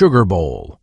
sugar bowl.